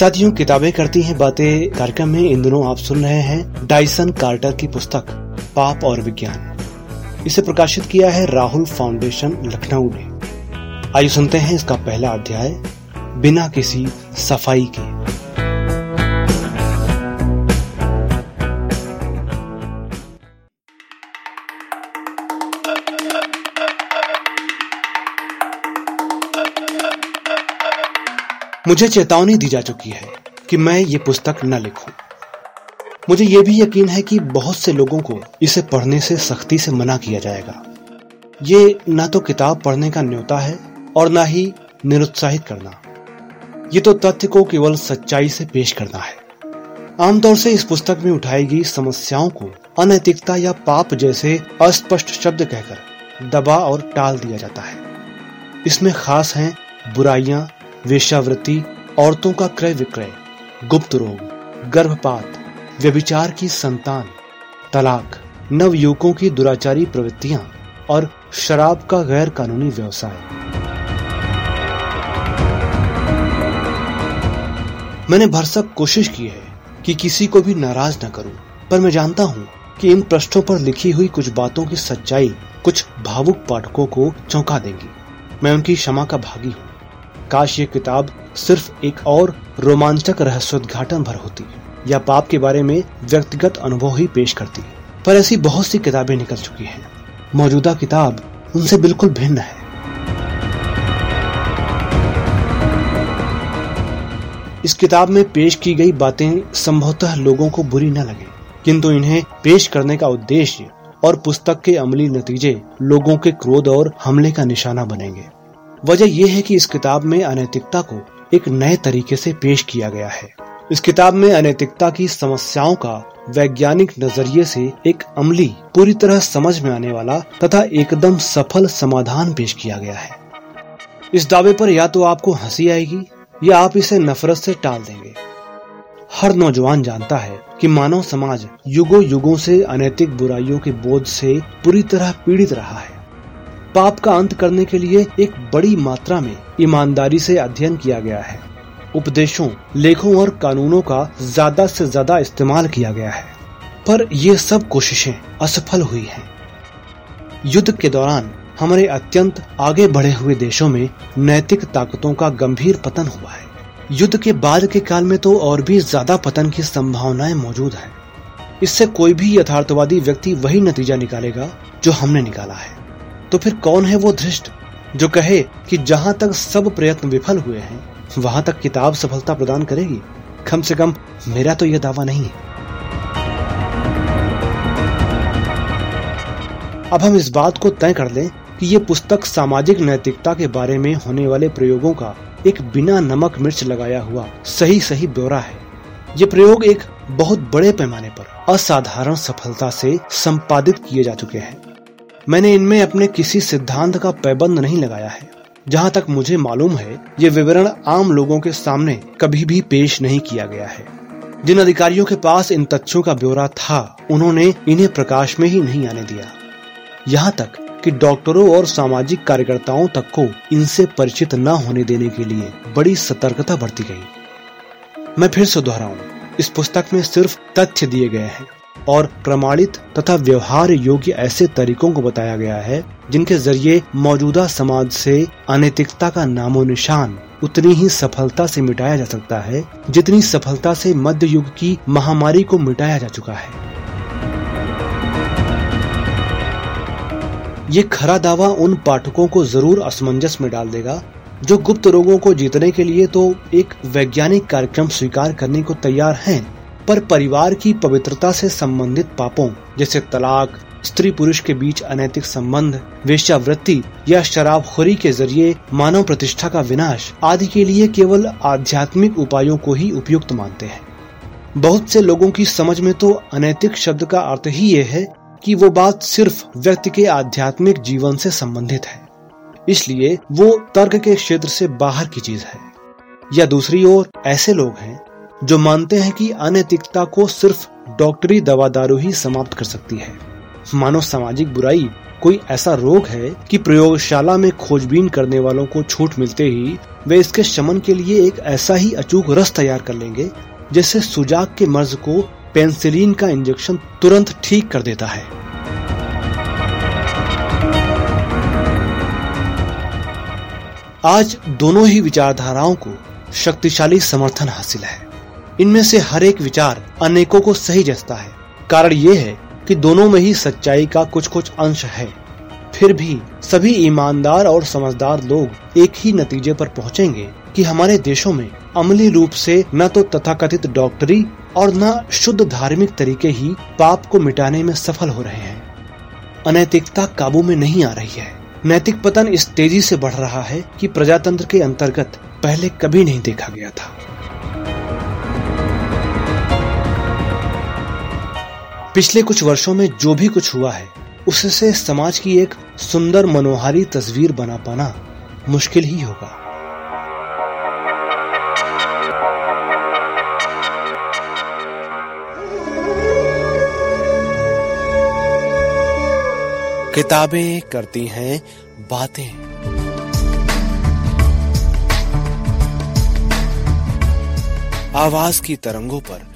साथियों किताबें करती हैं, बातें कार्यक्रम में इन दिनों आप सुन रहे हैं डाइसन कार्टर की पुस्तक, पाप और विज्ञान। इसे प्रकाशित किया है राहुल फाउंडेशन, लखनऊ ने। आइए सुनते हैं इसका पहला अध्याय, बिना किसी सफ़ाई के। मुझे चेतावनी दी जा चुकी है कि मैं ये पुस्तक न लिखूं। मुझे ये भी यकीन है कि बहुत से लोगों को इसे पढ़ने से सख्ती से मना किया जाएगा। ये न तो किताब पढ़ने का न्योता है और न ही निरुत्साहित करना। ये तो तथ्य को केवल सच्चाई से पेश करना है। आमतौर से इस पुस्तक में उठाई गई समस्याओं को अनैतिकता या पाप जैसे अस्पष्ट शब्द कहकर दबा और टाल दिया जाता है। इसमें खास हैं बुराइयाँ वेश्यावृत्ति औरतों का क्रय विक्रय गुप्त रोग गर्भपात व्यभिचार की संतान तलाक नव युवकों की दुराचारी प्रवृत्तियाँ और शराब का गैर कानूनी व्यवसाय। मैंने भरसक कोशिश की है कि किसी को भी नाराज़ न करूँ, पर मैं जानता हूँ कि इन पृष्ठों पर लिखी हुई कुछ बातों की सच्चाई कुछ भावुक पाठकों को चौंका देंगी। मैं उनकी क्षमा का भागी हूँ। काश ये किताब सिर्फ़ एक और रोमांचक रहस्योद्घाटन भर होती या पाप के बारे में व्यक्तिगत अनुभव ही पेश करती पर ऐसी बहुत सी किताबें निकल चुकी हैं। मौजूदा किताब उनसे बिल्कुल भिन्न है। इस किताब में पेश की गई बातें संभवतः लोगों को बुरी न लगे, किंतु इन्हें पेश करने का उद्देश्य और पुस्तक के अमली नतीजे लोगों के क्रोध और हमले का निशाना बनेंगे। वजह यह है कि इस किताब में अनैतिकता को एक नए तरीके से पेश किया गया है। इस किताब में अनैतिकता की समस्याओं का वैज्ञानिक नज़रिए से एक अमली, पूरी तरह समझ में आने वाला तथा एकदम सफल समाधान पेश किया गया है। इस दावे पर या तो आपको हँसी आएगी, या आप इसे नफरत से टाल देंगे। हर नौजवान जानता है कि मानव समाज युगों युगों से अनैतिक बुराइयों के बोझ से पूरी तरह पीड़ित रहा है। पाप का अंत करने के लिए एक बड़ी मात्रा में ईमानदारी से अध्ययन किया गया है। उपदेशों, लेखों और कानूनों का ज़्यादा से ज़्यादा इस्तेमाल किया गया है। पर ये सब कोशिशें असफल हुई हैं। युद्ध के दौरान हमारे अत्यंत आगे बढ़े हुए देशों में नैतिक ताकतों का गंभीर पतन हुआ है। युद्ध के बाद के काल में तो और भी ज़्यादा पतन की संभावनाएँ मौजूद है। इससे कोई भी यथार्थवादी व्यक्ति वही नतीजा निकालेगा जो हमने निकाला है। तो फिर कौन है वो धृष्ट, जो कहे कि जहाँ तक सब प्रयत्न विफल हुए हैं, वहाँ तक किताब सफलता प्रदान करेगी? कम से कम मेरा तो यह दावा नहीं है। अब हम इस बात को तय कर लें कि ये पुस्तक सामाजिक नैतिकता के बारे में होने वाले प्रयोगों का एक बिना नमक मिर्च लगाया हुआ सही सही ब्यौरा है। ये प्रयोग एक बहुत बड़े पैमाने पर असाधारण सफलता से संपादित किए जा चुके हैं। मैंने इनमें अपने किसी सिद्धांत का पैबंद नहीं लगाया है। जहाँ तक मुझे मालूम है, ये विवरण आम लोगों के सामने कभी भी पेश नहीं किया गया है। जिन अधिकारियों के पास इन तथ्यों का ब्यौरा था, उन्होंने इन्हें प्रकाश में ही नहीं आने दिया। यहाँ तक कि डॉक्टरों और सामाजिक कार्यकर्ताओं तक को इनसे परिचित न होने देने के लिए बड़ी सतर्कता बरती गई। मैं फिर से दोहराऊं, इस पुस्तक में सिर्फ़ तथ्य दिए गए हैं। और प्रमाणित तथा व्यवहार योग्य ऐसे तरीकों को बताया गया है, जिनके ज़रिए मौजूदा समाज से अनैतिकता का नामो निशान उतनी ही सफलता से मिटाया जा सकता है, जितनी सफलता से मध्य युग की महामारी को मिटाया जा चुका है। ये खरा दावा उन पाठकों को ज़रूर असमंजस में डाल देगा, जो गुप्त रोगों को जीतने के लिए तो एक वैज्ञानिक कार्यक्रम स्वीकार करने को तैयार हैं। पर परिवार की पवित्रता से संबंधित पापों, जैसे तलाक, स्त्री पुरुष के बीच अनैतिक संबंध, वेश्यावृत्ति या शराबखोरी के ज़रिए मानव प्रतिष्ठा का विनाश आदि के लिए केवल आध्यात्मिक उपायों को ही उपयुक्त मानते हैं। बहुत से लोगों की समझ में तो अनैतिक शब्द का अर्थ ही ये है कि वो बात सिर्फ़ व्यक्ति के आध्यात्मिक जीवन से संबंधित है। इसलिए वो तर्क के क्षेत्र से बाहर की चीज़ है। या दूसरी ओर, ऐसे लोग हैं जो मानते हैं कि अनैतिकता को सिर्फ़ डॉक्टरी दवा दारू ही समाप्त कर सकती है। मानव सामाजिक बुराई कोई ऐसा रोग है कि प्रयोगशाला में खोजबीन करने वालों को छूट मिलते ही वे इसके शमन के लिए एक ऐसा ही अचूक रस तैयार कर लेंगे, जैसे सुजाक के मर्ज को पेंसिलिन का इंजेक्शन तुरंत ठीक कर देता है। आज दोनों ही विचारधाराओं को शक्तिशाली समर्थन हासिल है। इनमें से हर एक विचार अनेकों को सही जचता है। कारण ये है कि दोनों में ही सच्चाई का कुछ कुछ अंश है। फिर भी सभी ईमानदार और समझदार लोग एक ही नतीजे पर पहुँचेंगे कि हमारे देशों में अमली रूप से न तो तथाकथित डॉक्टरी और न शुद्ध धार्मिक तरीके ही पाप को मिटाने में सफल हो रहे हैं। अनैतिकता काबू में नहीं आ रही है। नैतिक पतन इस तेज़ी से बढ़ रहा है कि प्रजातंत्र के अंतर्गत पहले कभी नहीं देखा गया था। पिछले कुछ वर्षों में जो भी कुछ हुआ है, उससे समाज की एक सुंदर मनोहारी तस्वीर बना पाना मुश्किल ही होगा। किताबें करती हैं, बातें। आवाज़ की तरंगों पर